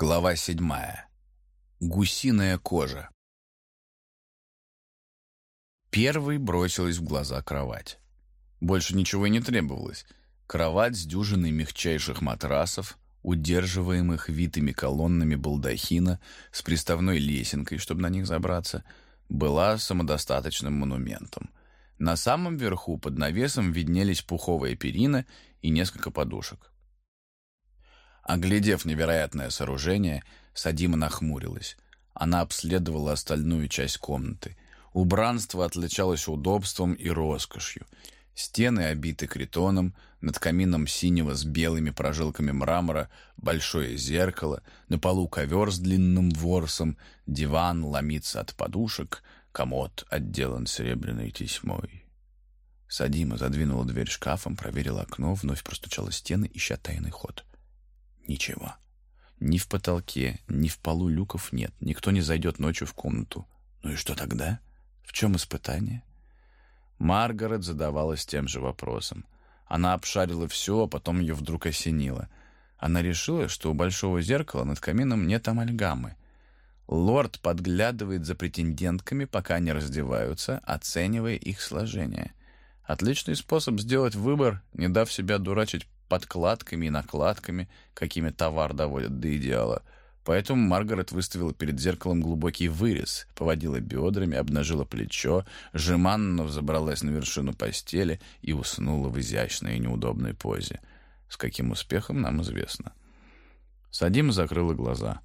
Глава седьмая. Гусиная кожа. Первой бросилась в глаза кровать. Больше ничего и не требовалось. Кровать с дюжиной мягчайших матрасов, удерживаемых витыми колоннами балдахина с приставной лесенкой, чтобы на них забраться, была самодостаточным монументом. На самом верху под навесом виднелись пуховая перина и несколько подушек. Оглядев невероятное сооружение, Садима нахмурилась. Она обследовала остальную часть комнаты. Убранство отличалось удобством и роскошью. Стены обиты критоном, над камином синего с белыми прожилками мрамора большое зеркало, на полу ковер с длинным ворсом, диван ломится от подушек, комод отделан серебряной тесьмой. Садима задвинула дверь шкафом, проверила окно, вновь простучала стены, ища тайный ход. Ничего. Ни в потолке, ни в полу люков нет. Никто не зайдет ночью в комнату. Ну и что тогда? В чем испытание? Маргарет задавалась тем же вопросом. Она обшарила все, а потом ее вдруг осенило. Она решила, что у большого зеркала над камином нет амальгамы. Лорд подглядывает за претендентками, пока они раздеваются, оценивая их сложение. Отличный способ сделать выбор, не дав себя дурачить подкладками и накладками, какими товар доводят до идеала. Поэтому Маргарет выставила перед зеркалом глубокий вырез, поводила бедрами, обнажила плечо, жеманно взобралась на вершину постели и уснула в изящной и неудобной позе. С каким успехом нам известно. Садима закрыла глаза.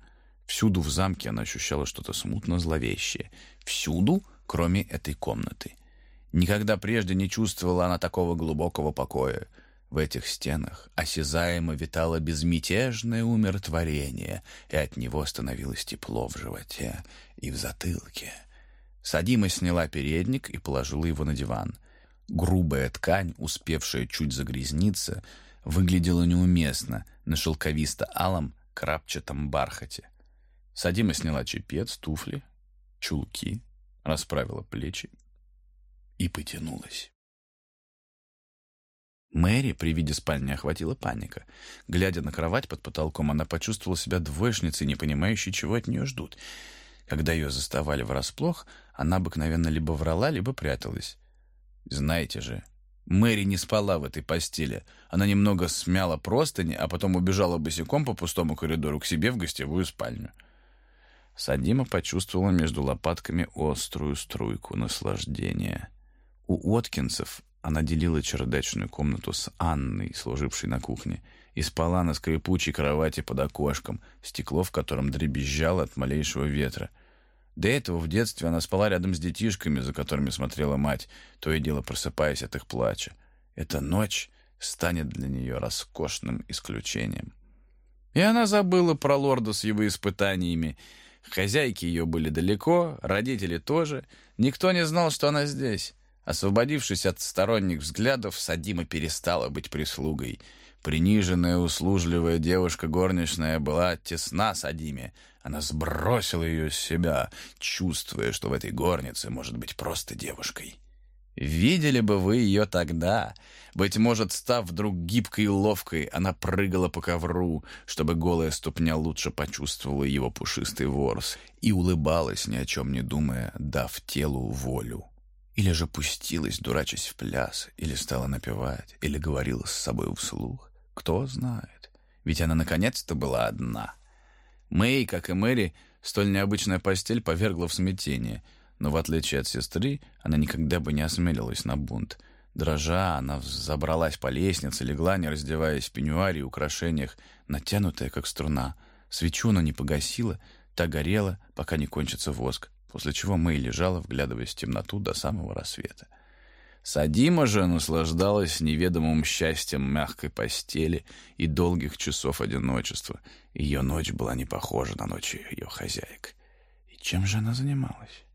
Всюду в замке она ощущала что-то смутно зловещее. Всюду, кроме этой комнаты. Никогда прежде не чувствовала она такого глубокого покоя. В этих стенах осязаемо витало безмятежное умиротворение, и от него становилось тепло в животе и в затылке. Садима сняла передник и положила его на диван. Грубая ткань, успевшая чуть загрязниться, выглядела неуместно на шелковисто-алом крапчатом бархате. Садима сняла чепец, туфли, чулки, расправила плечи и потянулась. Мэри при виде спальни охватила паника. Глядя на кровать под потолком, она почувствовала себя двоечницей, не понимающей, чего от нее ждут. Когда ее заставали врасплох, она обыкновенно либо врала, либо пряталась. Знаете же, Мэри не спала в этой постели. Она немного смяла простыни, а потом убежала босиком по пустому коридору к себе в гостевую спальню. Садима почувствовала между лопатками острую струйку наслаждения. У Откинсов она делила чердачную комнату с Анной, служившей на кухне, и спала на скрипучей кровати под окошком, стекло в котором дребезжало от малейшего ветра. До этого в детстве она спала рядом с детишками, за которыми смотрела мать, то и дело просыпаясь от их плача. Эта ночь станет для нее роскошным исключением. И она забыла про лорда с его испытаниями. Хозяйки ее были далеко, родители тоже. Никто не знал, что она здесь. Освободившись от сторонних взглядов, Садима перестала быть прислугой. Приниженная, услужливая девушка горничная была тесна Садиме. Она сбросила ее с себя, чувствуя, что в этой горнице может быть просто девушкой. Видели бы вы ее тогда. Быть может, став вдруг гибкой и ловкой, она прыгала по ковру, чтобы голая ступня лучше почувствовала его пушистый ворс, и улыбалась, ни о чем не думая, дав телу волю. Или же пустилась, дурачась в пляс, или стала напевать, или говорила с собой вслух. Кто знает. Ведь она наконец-то была одна. Мэй, как и Мэри, столь необычная постель повергла в смятение, но в отличие от сестры, она никогда бы не осмелилась на бунт. Дрожа, она забралась по лестнице, легла, не раздеваясь в пеньюаре и украшениях, натянутая, как струна. Свечу она не погасила, та горела, пока не кончится воск после чего Мэй лежала, вглядываясь в темноту до самого рассвета. Садима же наслаждалась неведомым счастьем мягкой постели и долгих часов одиночества. Ее ночь была не похожа на ночь ее хозяек. И чем же она занималась?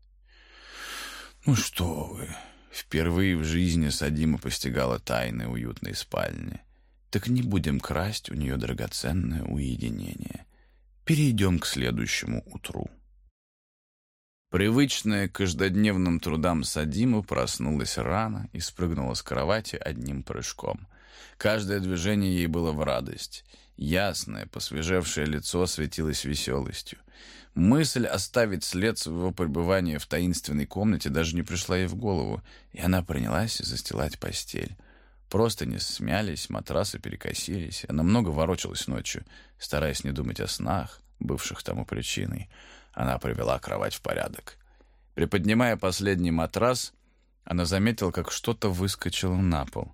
Ну что вы, впервые в жизни Садима постигала тайны уютной спальни. Так не будем красть у нее драгоценное уединение. Перейдем к следующему утру. Привычная к каждодневным трудам Садима проснулась рано и спрыгнула с кровати одним прыжком. Каждое движение ей было в радость. Ясное, посвежевшее лицо светилось веселостью. Мысль оставить след своего пребывания в таинственной комнате даже не пришла ей в голову, и она принялась застилать постель. Просто не смялись, матрасы перекосились. Она много ворочалась ночью, стараясь не думать о снах, бывших тому причиной. Она привела кровать в порядок. Приподнимая последний матрас, она заметила, как что-то выскочило на пол.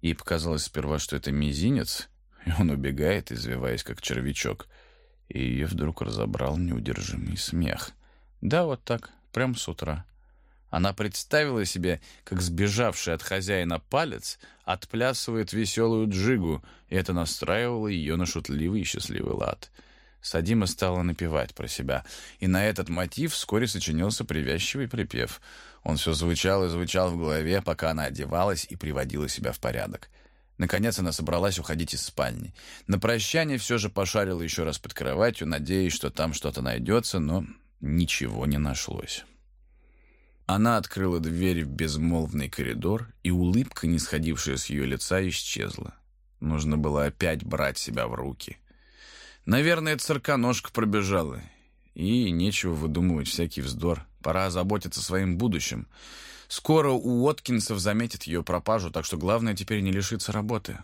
Ей показалось сперва, что это мизинец, и он убегает, извиваясь, как червячок. И ее вдруг разобрал неудержимый смех. Да, вот так, прям с утра. Она представила себе, как сбежавший от хозяина палец отплясывает веселую джигу, и это настраивало ее на шутливый и счастливый лад. Садима стала напевать про себя, и на этот мотив вскоре сочинился привязчивый припев. Он все звучал и звучал в голове, пока она одевалась и приводила себя в порядок. Наконец она собралась уходить из спальни. На прощание все же пошарила еще раз под кроватью, надеясь, что там что-то найдется, но ничего не нашлось. Она открыла дверь в безмолвный коридор, и улыбка, не сходившая с ее лица, исчезла. Нужно было опять брать себя в руки. Наверное, цирконожка пробежала, и нечего выдумывать всякий вздор. Пора озаботиться своим будущим. Скоро у Уоткинсов заметят ее пропажу, так что главное теперь не лишиться работы.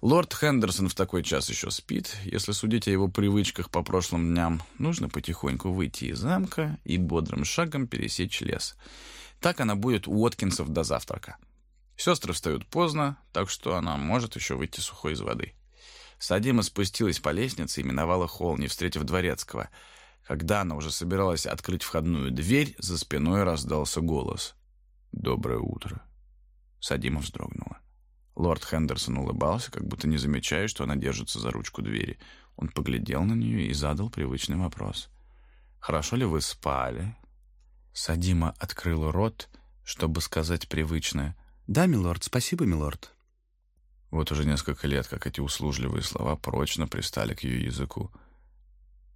Лорд Хендерсон в такой час еще спит. Если судить о его привычках по прошлым дням, нужно потихоньку выйти из замка и бодрым шагом пересечь лес. Так она будет у Уоткинсов до завтрака. Сестры встают поздно, так что она может еще выйти сухой из воды. Садима спустилась по лестнице и миновала холл, не встретив дворецкого. Когда она уже собиралась открыть входную дверь, за спиной раздался голос. «Доброе утро». Садима вздрогнула. Лорд Хендерсон улыбался, как будто не замечая, что она держится за ручку двери. Он поглядел на нее и задал привычный вопрос. «Хорошо ли вы спали?» Садима открыла рот, чтобы сказать привычное. «Да, милорд, спасибо, милорд». Вот уже несколько лет, как эти услужливые слова прочно пристали к ее языку.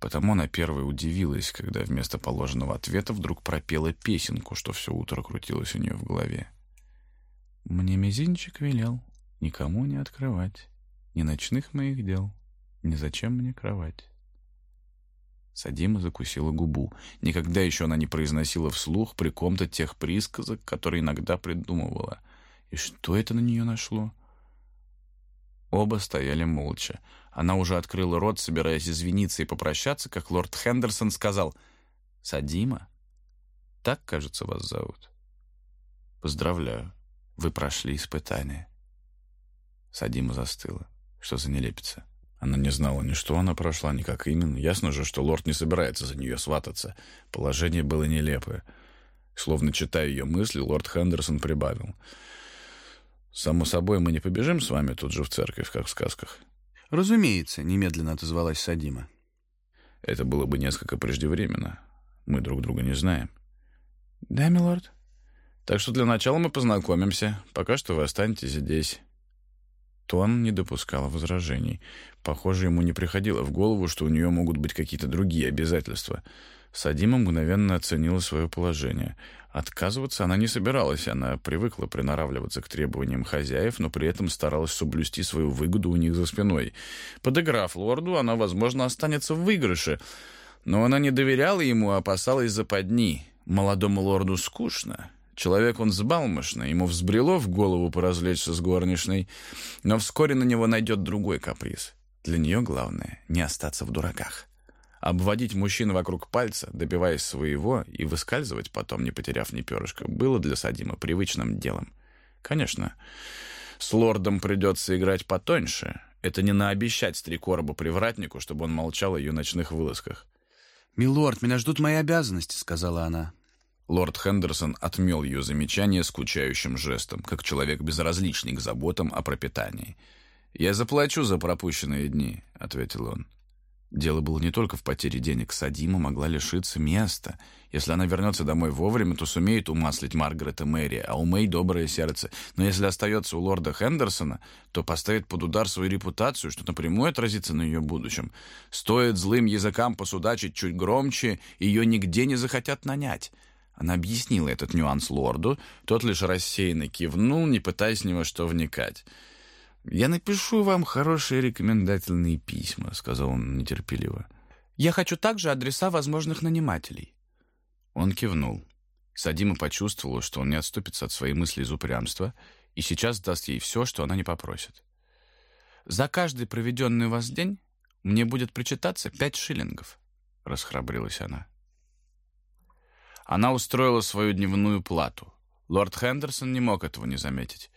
Потому она первой удивилась, когда вместо положенного ответа вдруг пропела песенку, что все утро крутилось у нее в голове. «Мне мизинчик велел, никому не открывать, ни ночных моих дел, ни зачем мне кровать. Садима закусила губу. Никогда еще она не произносила вслух при ком-то тех присказок, которые иногда придумывала. И что это на нее нашло? Оба стояли молча. Она уже открыла рот, собираясь извиниться и попрощаться, как лорд Хендерсон сказал «Садима? Так, кажется, вас зовут?» «Поздравляю, вы прошли испытание». Садима застыла. Что за нелепица? Она не знала ни что она прошла, ни как именно. Ясно же, что лорд не собирается за нее свататься. Положение было нелепое. Словно читая ее мысли, лорд Хендерсон прибавил. «Само собой, мы не побежим с вами тут же в церковь, как в сказках». «Разумеется», — немедленно отозвалась Садима. «Это было бы несколько преждевременно. Мы друг друга не знаем». «Да, милорд?» «Так что для начала мы познакомимся. Пока что вы останетесь здесь». Тон не допускал возражений. Похоже, ему не приходило в голову, что у нее могут быть какие-то другие обязательства. Садима мгновенно оценила свое положение. Отказываться она не собиралась, она привыкла приноравливаться к требованиям хозяев, но при этом старалась соблюсти свою выгоду у них за спиной. Подыграв лорду, она, возможно, останется в выигрыше, но она не доверяла ему, а опасалась западни. Молодому лорду скучно, Человек он взбалмошный, ему взбрело в голову поразвлечься с горничной, но вскоре на него найдет другой каприз. Для нее главное — не остаться в дураках. Обводить мужчин вокруг пальца, добиваясь своего, и выскальзывать потом, не потеряв ни перышка, было для Садима привычным делом. Конечно, с лордом придется играть потоньше. Это не наобещать стрекоробу-привратнику, чтобы он молчал о ее ночных вылазках. «Милорд, меня ждут мои обязанности», — сказала она. Лорд Хендерсон отмел ее замечание скучающим жестом, как человек безразличный к заботам о пропитании. «Я заплачу за пропущенные дни», — ответил он. Дело было не только в потере денег. Садима могла лишиться места. Если она вернется домой вовремя, то сумеет умаслить Маргарет и Мэри, а у Мэй доброе сердце. Но если остается у лорда Хендерсона, то поставит под удар свою репутацию, что напрямую отразится на ее будущем. Стоит злым языкам посудачить чуть громче, ее нигде не захотят нанять. Она объяснила этот нюанс лорду, тот лишь рассеянно кивнул, не пытаясь ни во что вникать. «Я напишу вам хорошие рекомендательные письма», — сказал он нетерпеливо. «Я хочу также адреса возможных нанимателей». Он кивнул. Садима почувствовала, что он не отступится от своей мысли из упрямства и сейчас даст ей все, что она не попросит. «За каждый проведенный у вас день мне будет причитаться пять шиллингов», — расхрабрилась она. Она устроила свою дневную плату. Лорд Хендерсон не мог этого не заметить.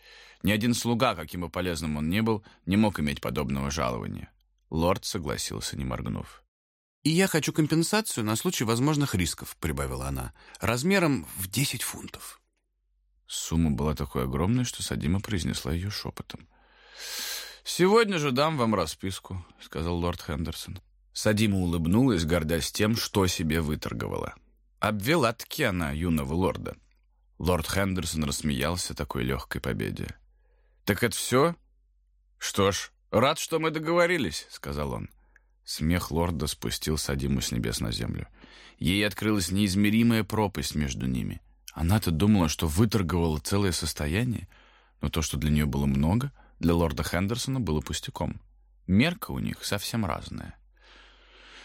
Ни один слуга, каким бы полезным он ни был, не мог иметь подобного жалования. Лорд согласился, не моргнув. «И я хочу компенсацию на случай возможных рисков», — прибавила она, — «размером в 10 фунтов». Сумма была такой огромной, что Садима произнесла ее шепотом. «Сегодня же дам вам расписку», — сказал лорд Хендерсон. Садима улыбнулась, гордясь тем, что себе выторговала. Обвела-таки она юного лорда. Лорд Хендерсон рассмеялся такой легкой победе. «Так это все?» «Что ж, рад, что мы договорились», — сказал он. Смех лорда спустил Садиму с небес на землю. Ей открылась неизмеримая пропасть между ними. Она-то думала, что выторговала целое состояние, но то, что для нее было много, для лорда Хендерсона было пустяком. Мерка у них совсем разная.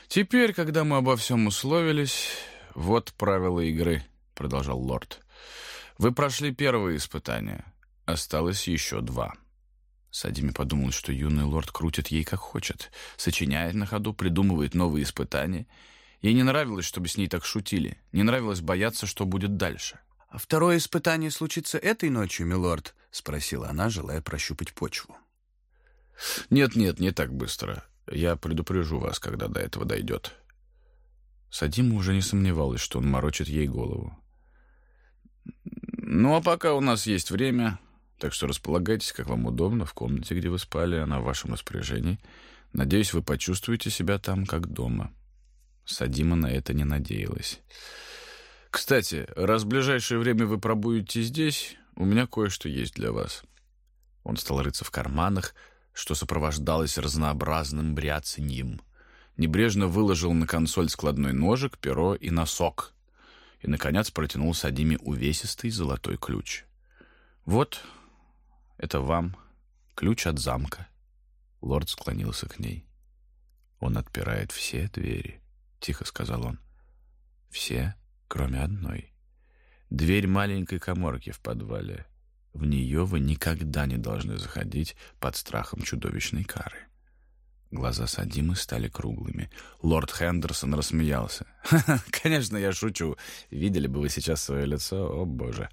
«Теперь, когда мы обо всем условились, вот правила игры», — продолжал лорд. «Вы прошли первое испытание. Осталось еще два». Садиме подумал, что юный лорд крутит ей как хочет, сочиняет на ходу, придумывает новые испытания. Ей не нравилось, чтобы с ней так шутили, не нравилось бояться, что будет дальше. «А второе испытание случится этой ночью, милорд?» — спросила она, желая прощупать почву. «Нет-нет, не так быстро. Я предупрежу вас, когда до этого дойдет». Садима уже не сомневалась, что он морочит ей голову. «Ну, а пока у нас есть время, так что располагайтесь, как вам удобно, в комнате, где вы спали, она в вашем распоряжении. Надеюсь, вы почувствуете себя там, как дома». Садима на это не надеялась. «Кстати, раз в ближайшее время вы пробудете здесь, у меня кое-что есть для вас». Он стал рыться в карманах, что сопровождалось разнообразным бряцаньем. Небрежно выложил на консоль складной ножик, перо и носок. И, наконец, протянул Садиме увесистый золотой ключ. «Вот, это вам ключ от замка. Лорд склонился к ней. Он отпирает все двери, тихо сказал он. Все, кроме одной. Дверь маленькой коморки в подвале. В нее вы никогда не должны заходить под страхом чудовищной кары. Глаза Садимы стали круглыми. Лорд Хендерсон рассмеялся. «Конечно, я шучу. Видели бы вы сейчас свое лицо? О, боже.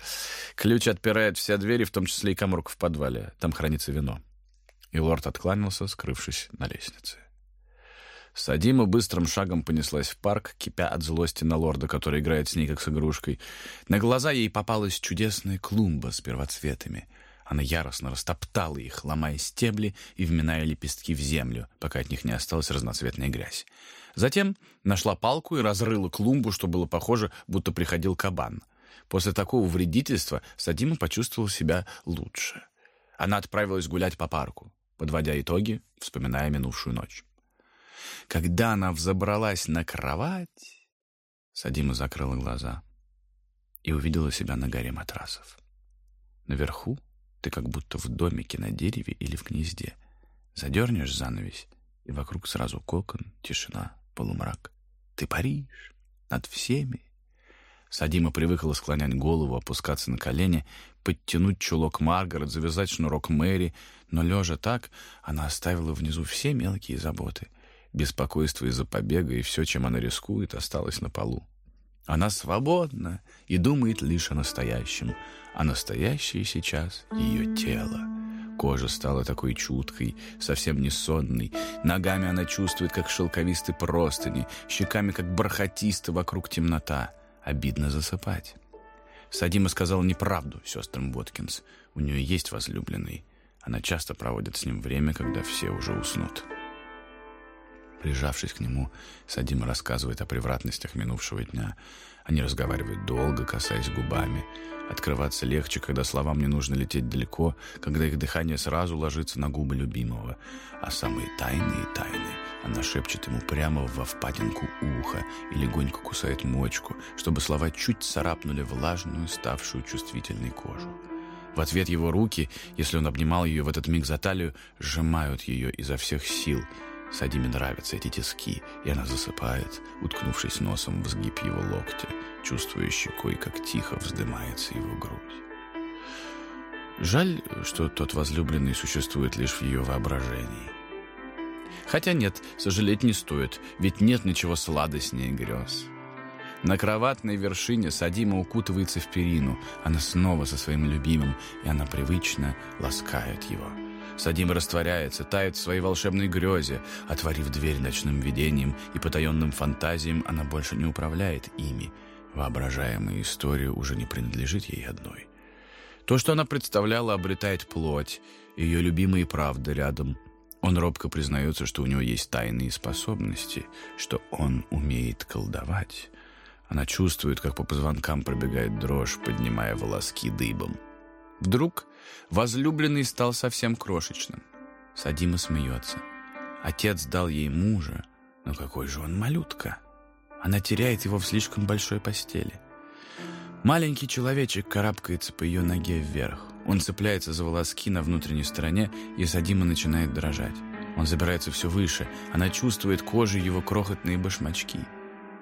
Ключ отпирает все двери, в том числе и коморку в подвале. Там хранится вино». И лорд откланялся, скрывшись на лестнице. Садима быстрым шагом понеслась в парк, кипя от злости на лорда, который играет с ней как с игрушкой. На глаза ей попалась чудесная клумба с первоцветами — она яростно растоптала их, ломая стебли и вминая лепестки в землю, пока от них не осталась разноцветная грязь. Затем нашла палку и разрыла клумбу, что было похоже, будто приходил кабан. После такого вредительства Садима почувствовала себя лучше. Она отправилась гулять по парку, подводя итоги, вспоминая минувшую ночь. Когда она взобралась на кровать, Садима закрыла глаза и увидела себя на горе матрасов. Наверху ты как будто в домике на дереве или в гнезде. Задернешь занавесь, и вокруг сразу кокон, тишина, полумрак. Ты паришь над всеми. Садима привыкла склонять голову, опускаться на колени, подтянуть чулок Маргарет, завязать шнурок Мэри, но, лежа так, она оставила внизу все мелкие заботы. Беспокойство из-за побега и все, чем она рискует, осталось на полу. Она свободна и думает лишь о настоящем, а настоящее сейчас — ее тело. Кожа стала такой чуткой, совсем не сонной. Ногами она чувствует, как шелковисты простыни, щеками, как бархатисто вокруг темнота. Обидно засыпать. Садима сказала неправду сестрам Боткинс. У нее есть возлюбленный. Она часто проводит с ним время, когда все уже уснут. Прижавшись к нему, Садима рассказывает о превратностях минувшего дня. Они разговаривают долго, касаясь губами. Открываться легче, когда словам не нужно лететь далеко, когда их дыхание сразу ложится на губы любимого. А самые тайные тайны она шепчет ему прямо во впадинку уха и легонько кусает мочку, чтобы слова чуть царапнули влажную, ставшую чувствительной кожу. В ответ его руки, если он обнимал ее в этот миг за талию, сжимают ее изо всех сил. Садиме нравятся эти тиски, и она засыпает, уткнувшись носом в сгиб его локтя, чувствуя щекой, как тихо вздымается его грудь. Жаль, что тот возлюбленный существует лишь в ее воображении. Хотя нет, сожалеть не стоит, ведь нет ничего сладостнее грез. На кроватной вершине Садима укутывается в перину. Она снова со своим любимым, и она привычно ласкает его. Садима растворяется, тает в своей волшебной грезе. Отворив дверь ночным видением и потаенным фантазиям, она больше не управляет ими. Воображаемая история уже не принадлежит ей одной. То, что она представляла, обретает плоть. Ее любимые правды рядом. Он робко признается, что у него есть тайные способности, что он умеет колдовать. Она чувствует, как по позвонкам пробегает дрожь, поднимая волоски дыбом. Вдруг возлюбленный стал совсем крошечным. Садима смеется. Отец дал ей мужа, но какой же он малютка. Она теряет его в слишком большой постели. Маленький человечек карабкается по ее ноге вверх. Он цепляется за волоски на внутренней стороне, и Садима начинает дрожать. Он забирается все выше. Она чувствует кожей его крохотные башмачки –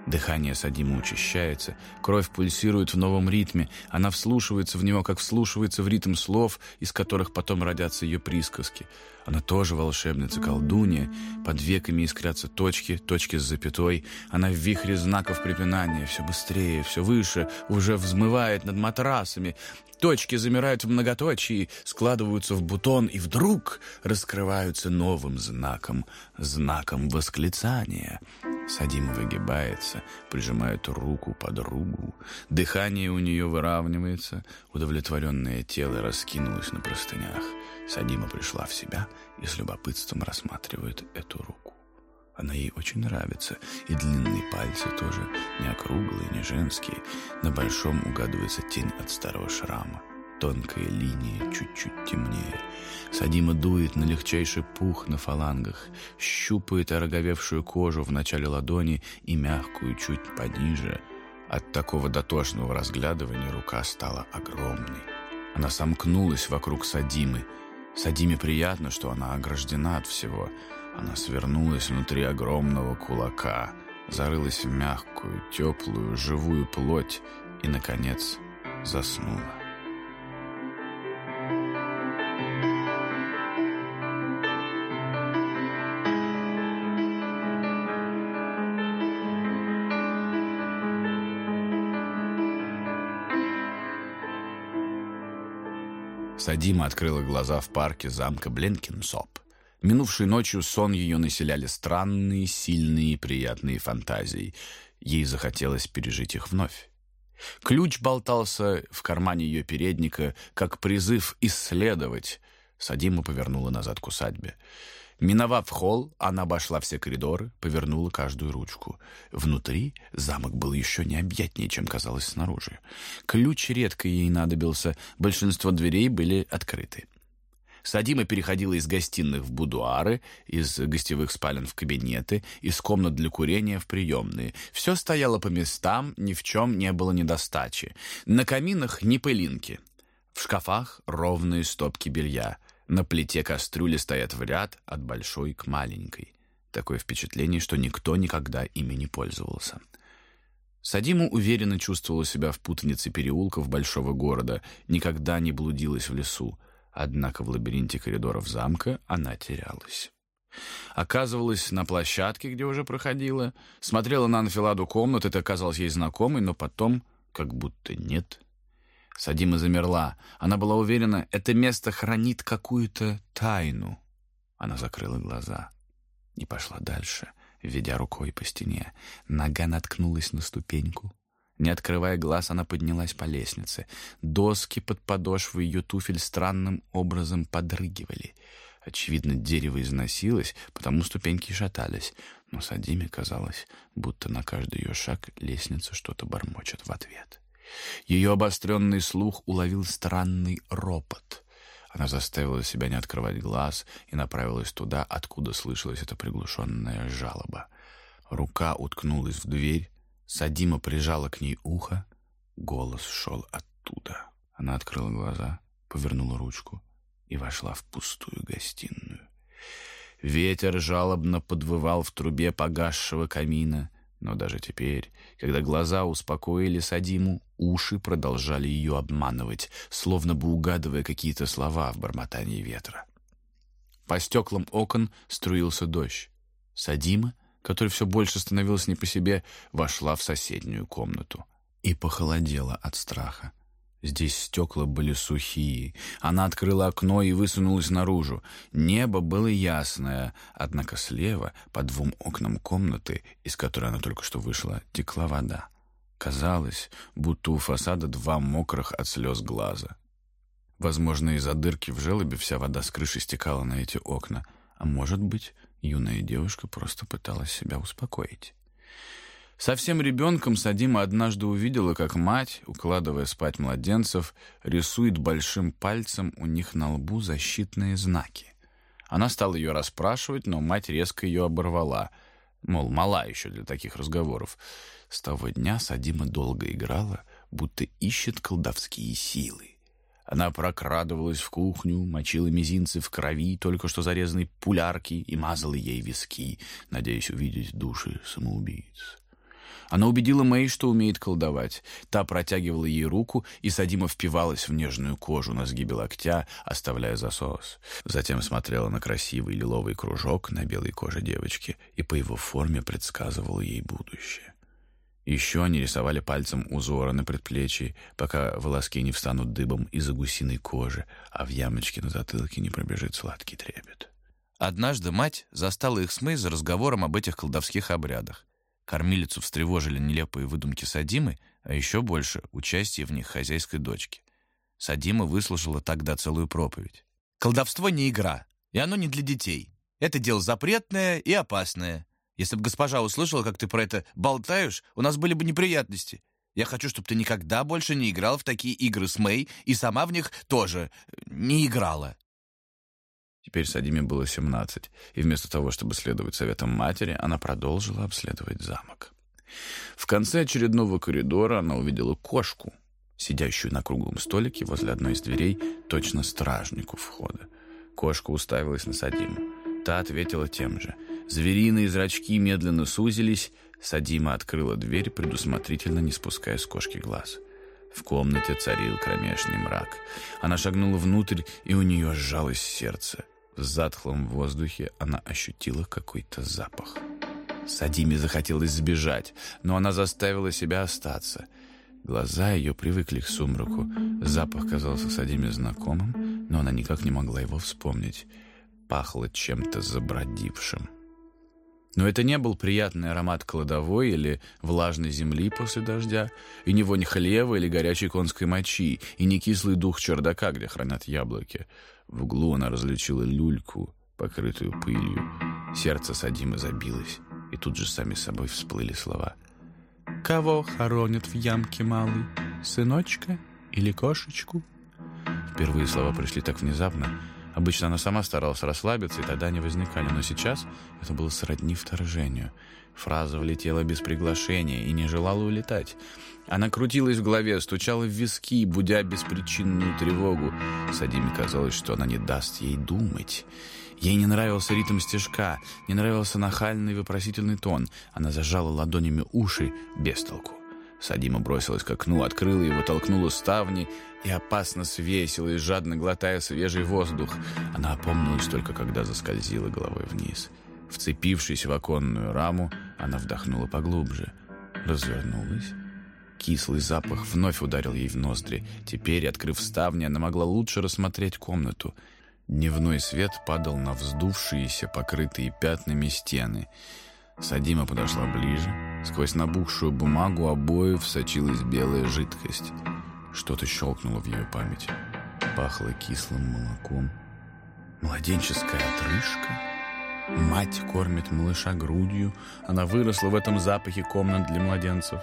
Дыхание Садима учащается, кровь пульсирует в новом ритме, она вслушивается в него, как вслушивается в ритм слов, из которых потом родятся ее присказки. Она тоже волшебница, колдунья, под веками искрятся точки, точки с запятой. Она в вихре знаков препинания, все быстрее, все выше, уже взмывает над матрасами. Точки замирают в многоточии, складываются в бутон и вдруг раскрываются новым знаком, знаком восклицания — Садима выгибается, прижимает руку под руку. Дыхание у нее выравнивается, удовлетворенное тело раскинулось на простынях. Садима пришла в себя и с любопытством рассматривает эту руку. Она ей очень нравится, и длинные пальцы тоже, не округлые, не женские. На большом угадывается тень от старого шрама. Тонкая линия чуть-чуть темнее. Садима дует на легчайший пух на фалангах, щупает ороговевшую кожу в начале ладони и мягкую чуть пониже. От такого дотошного разглядывания рука стала огромной. Она сомкнулась вокруг Садимы. Садиме приятно, что она ограждена от всего. Она свернулась внутри огромного кулака, зарылась в мягкую, теплую, живую плоть и, наконец, заснула. Садима открыла глаза в парке замка Бленкинсоп. Минувшей ночью сон ее населяли странные, сильные и приятные фантазии. Ей захотелось пережить их вновь. Ключ болтался в кармане ее передника, как призыв исследовать. Садима повернула назад к усадьбе. Миновав холл, она обошла все коридоры, повернула каждую ручку. Внутри замок был еще необъятнее, чем казалось снаружи. Ключ редко ей надобился, большинство дверей были открыты. Садима переходила из гостиных в будуары, из гостевых спален в кабинеты, из комнат для курения в приемные. Все стояло по местам, ни в чем не было недостачи. На каминах ни пылинки. В шкафах ровные стопки белья. На плите кастрюли стоят в ряд от большой к маленькой. Такое впечатление, что никто никогда ими не пользовался. Садима уверенно чувствовала себя в путанице переулков большого города, никогда не блудилась в лесу. Однако в лабиринте коридоров замка она терялась. Оказывалась на площадке, где уже проходила, смотрела на анфиладу комнат, это казалось ей знакомой, но потом как будто нет — Садима замерла. Она была уверена, это место хранит какую-то тайну. Она закрыла глаза и пошла дальше, ведя рукой по стене. Нога наткнулась на ступеньку. Не открывая глаз, она поднялась по лестнице. Доски под подошвой ее туфель странным образом подрыгивали. Очевидно, дерево износилось, потому ступеньки шатались. Но Садиме казалось, будто на каждый ее шаг лестница что-то бормочет в ответ. — ее обостренный слух уловил странный ропот. Она заставила себя не открывать глаз и направилась туда, откуда слышалась эта приглушенная жалоба. Рука уткнулась в дверь, Садима прижала к ней ухо, голос шел оттуда. Она открыла глаза повернула ручку и вошла в пустую гостиную. Ветер жалобно подвывал в трубе погасшего камина, но даже теперь, когда глаза успокоили Садиму, уши продолжали ее обманывать, словно бы угадывая какие-то слова в бормотании ветра. По стеклам окон струился дождь. Садима, который все больше становился не по себе, вошла в соседнюю комнату и похолодела от страха. Здесь стекла были сухие. Она открыла окно и высунулась наружу. Небо было ясное, однако слева, по двум окнам комнаты, из которой она только что вышла, текла вода. Казалось, будто у фасада два мокрых от слез глаза. Возможно, из-за дырки в желобе вся вода с крыши стекала на эти окна. А может быть, юная девушка просто пыталась себя успокоить. Совсем ребенком Садима однажды увидела, как мать, укладывая спать младенцев, рисует большим пальцем у них на лбу защитные знаки. Она стала ее расспрашивать, но мать резко ее оборвала. Мол, мала еще для таких разговоров. С того дня Садима долго играла, будто ищет колдовские силы. Она прокрадывалась в кухню, мочила мизинцы в крови только что зарезанной пулярки и мазала ей виски, надеясь увидеть души самоубийц. Она убедила Мэй, что умеет колдовать. Та протягивала ей руку, и Садима впивалась в нежную кожу на сгибе локтя, оставляя засос. Затем смотрела на красивый лиловый кружок на белой коже девочки и по его форме предсказывала ей будущее. Еще они рисовали пальцем узоры на предплечье, пока волоски не встанут дыбом из-за гусиной кожи, а в ямочке на затылке не пробежит сладкий трепет. Однажды мать застала их с Мэй за разговором об этих колдовских обрядах. Кормилицу встревожили нелепые выдумки Садимы, а еще больше — участие в них хозяйской дочки. Садима выслушала тогда целую проповедь. «Колдовство не игра, и оно не для детей. Это дело запретное и опасное. Если бы госпожа услышала, как ты про это болтаешь, у нас были бы неприятности. Я хочу, чтобы ты никогда больше не играл в такие игры с Мэй и сама в них тоже не играла». Теперь Садиме было семнадцать, и вместо того, чтобы следовать советам матери, она продолжила обследовать замок. В конце очередного коридора она увидела кошку, сидящую на круглом столике возле одной из дверей, точно стражнику входа. Кошка уставилась на Садиму. Та ответила тем же — Звериные зрачки медленно сузились. Садима открыла дверь, предусмотрительно не спуская с кошки глаз. В комнате царил кромешный мрак. Она шагнула внутрь, и у нее сжалось сердце. В затхлом воздухе она ощутила какой-то запах. Садиме захотелось сбежать, но она заставила себя остаться. Глаза ее привыкли к сумраку. Запах казался Садиме знакомым, но она никак не могла его вспомнить. Пахло чем-то забродившим. Но это не был приятный аромат кладовой или влажной земли после дождя, и не вонь хлева или горячей конской мочи, и не кислый дух чердака, где хранят яблоки. В углу она различила люльку, покрытую пылью. Сердце Садимы забилось, и тут же сами собой всплыли слова. «Кого хоронят в ямке малый? Сыночка или кошечку?» Впервые слова пришли так внезапно, Обычно она сама старалась расслабиться, и тогда они возникали, но сейчас это было сродни вторжению. Фраза влетела без приглашения и не желала улетать. Она крутилась в голове, стучала в виски, будя беспричинную тревогу. Садиме казалось, что она не даст ей думать. Ей не нравился ритм стежка, не нравился нахальный вопросительный тон. Она зажала ладонями уши без толку. Садима бросилась к окну, открыла его, толкнула ставни и опасно свесилась, жадно глотая свежий воздух. Она опомнилась только, когда заскользила головой вниз. Вцепившись в оконную раму, она вдохнула поглубже. Развернулась. Кислый запах вновь ударил ей в ноздри. Теперь, открыв ставни, она могла лучше рассмотреть комнату. Дневной свет падал на вздувшиеся, покрытые пятнами стены — Садима подошла ближе. Сквозь набухшую бумагу обоев сочилась белая жидкость. Что-то щелкнуло в ее памяти. Пахло кислым молоком. Младенческая отрыжка. Мать кормит малыша грудью. Она выросла в этом запахе комнат для младенцев.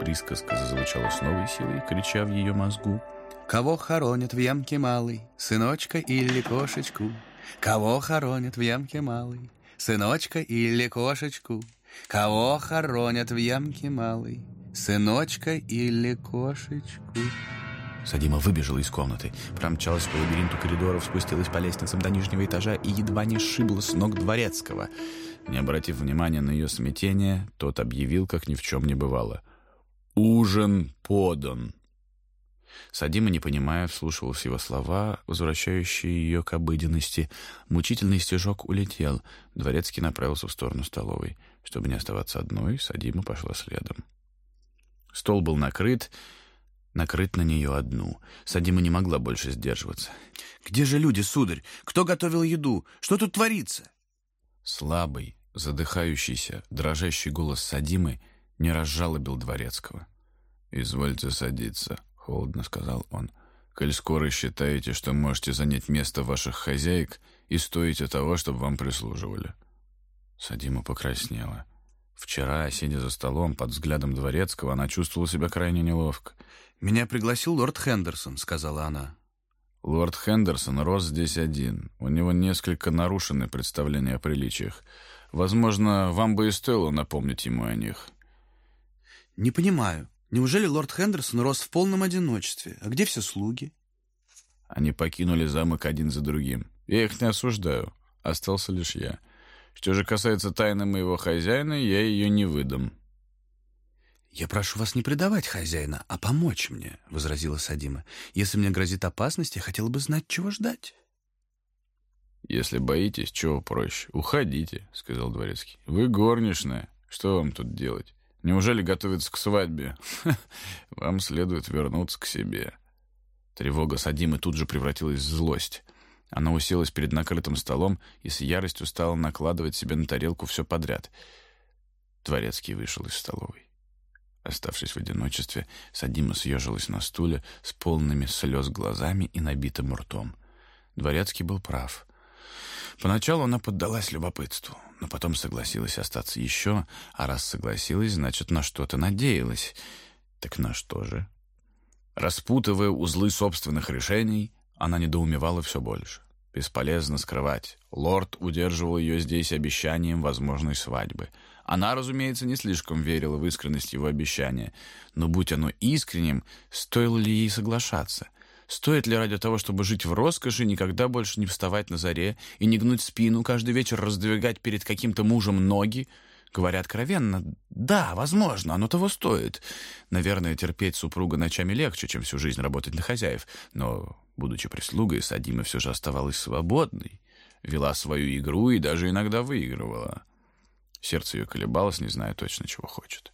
Присказка зазвучала с новой силой, крича в ее мозгу. «Кого хоронят в ямке малый, сыночка или кошечку? Кого хоронят в ямке малый, сыночка или кошечку? Кого хоронят в ямке малой, сыночка или кошечку? Садима выбежала из комнаты, промчалась по лабиринту коридоров, спустилась по лестницам до нижнего этажа и едва не сшибла с ног дворецкого. Не обратив внимания на ее смятение, тот объявил, как ни в чем не бывало. «Ужин подан!» Садима, не понимая, вслушивался его слова, возвращающие ее к обыденности. Мучительный стежок улетел. Дворецкий направился в сторону столовой. Чтобы не оставаться одной, Садима пошла следом. Стол был накрыт, накрыт на нее одну. Садима не могла больше сдерживаться. «Где же люди, сударь? Кто готовил еду? Что тут творится?» Слабый, задыхающийся, дрожащий голос Садимы не разжалобил Дворецкого. «Извольте садиться», — холодно сказал он. «Коль скоро считаете, что можете занять место ваших хозяек и стоите того, чтобы вам прислуживали». Садима покраснела. Вчера, сидя за столом под взглядом Дворецкого, она чувствовала себя крайне неловко. «Меня пригласил лорд Хендерсон», — сказала она. «Лорд Хендерсон рос здесь один. У него несколько нарушены представления о приличиях. Возможно, вам бы и стоило напомнить ему о них». «Не понимаю. Неужели лорд Хендерсон рос в полном одиночестве? А где все слуги?» Они покинули замок один за другим. Я их не осуждаю. Остался лишь я. Что же касается тайны моего хозяина, я ее не выдам». «Я прошу вас не предавать хозяина, а помочь мне», — возразила Садима. «Если мне грозит опасность, я хотела бы знать, чего ждать». «Если боитесь, чего проще, уходите», — сказал дворецкий. «Вы горничная. Что вам тут делать? Неужели готовиться к свадьбе? Вам следует вернуться к себе». Тревога Садимы тут же превратилась в злость. Она уселась перед накрытым столом и с яростью стала накладывать себе на тарелку все подряд. Дворецкий вышел из столовой. Оставшись в одиночестве, Садима съежилась на стуле с полными слез глазами и набитым ртом. Дворецкий был прав. Поначалу она поддалась любопытству, но потом согласилась остаться еще, а раз согласилась, значит, на что-то надеялась. Так на что же? Распутывая узлы собственных решений, она недоумевала все больше. Бесполезно скрывать. Лорд удерживал ее здесь обещанием возможной свадьбы. Она, разумеется, не слишком верила в искренность его обещания. Но будь оно искренним, стоило ли ей соглашаться? Стоит ли ради того, чтобы жить в роскоши, никогда больше не вставать на заре и не гнуть спину, каждый вечер раздвигать перед каким-то мужем ноги? Говоря откровенно, да, возможно, оно того стоит. Наверное, терпеть супруга ночами легче, чем всю жизнь работать на хозяев. Но, будучи прислугой, Садима все же оставалась свободной, вела свою игру и даже иногда выигрывала. Сердце ее колебалось, не зная точно, чего хочет.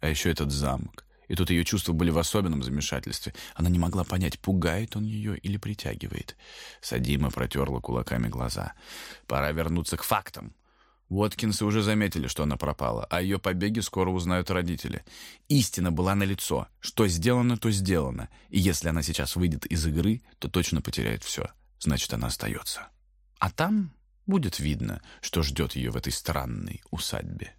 А еще этот замок. И тут ее чувства были в особенном замешательстве. Она не могла понять, пугает он ее или притягивает. Садима протерла кулаками глаза. Пора вернуться к фактам. Уоткинсы уже заметили, что она пропала, а ее побеги скоро узнают родители. Истина была налицо. Что сделано, то сделано. И если она сейчас выйдет из игры, то точно потеряет все. Значит, она остается. А там будет видно, что ждет ее в этой странной усадьбе.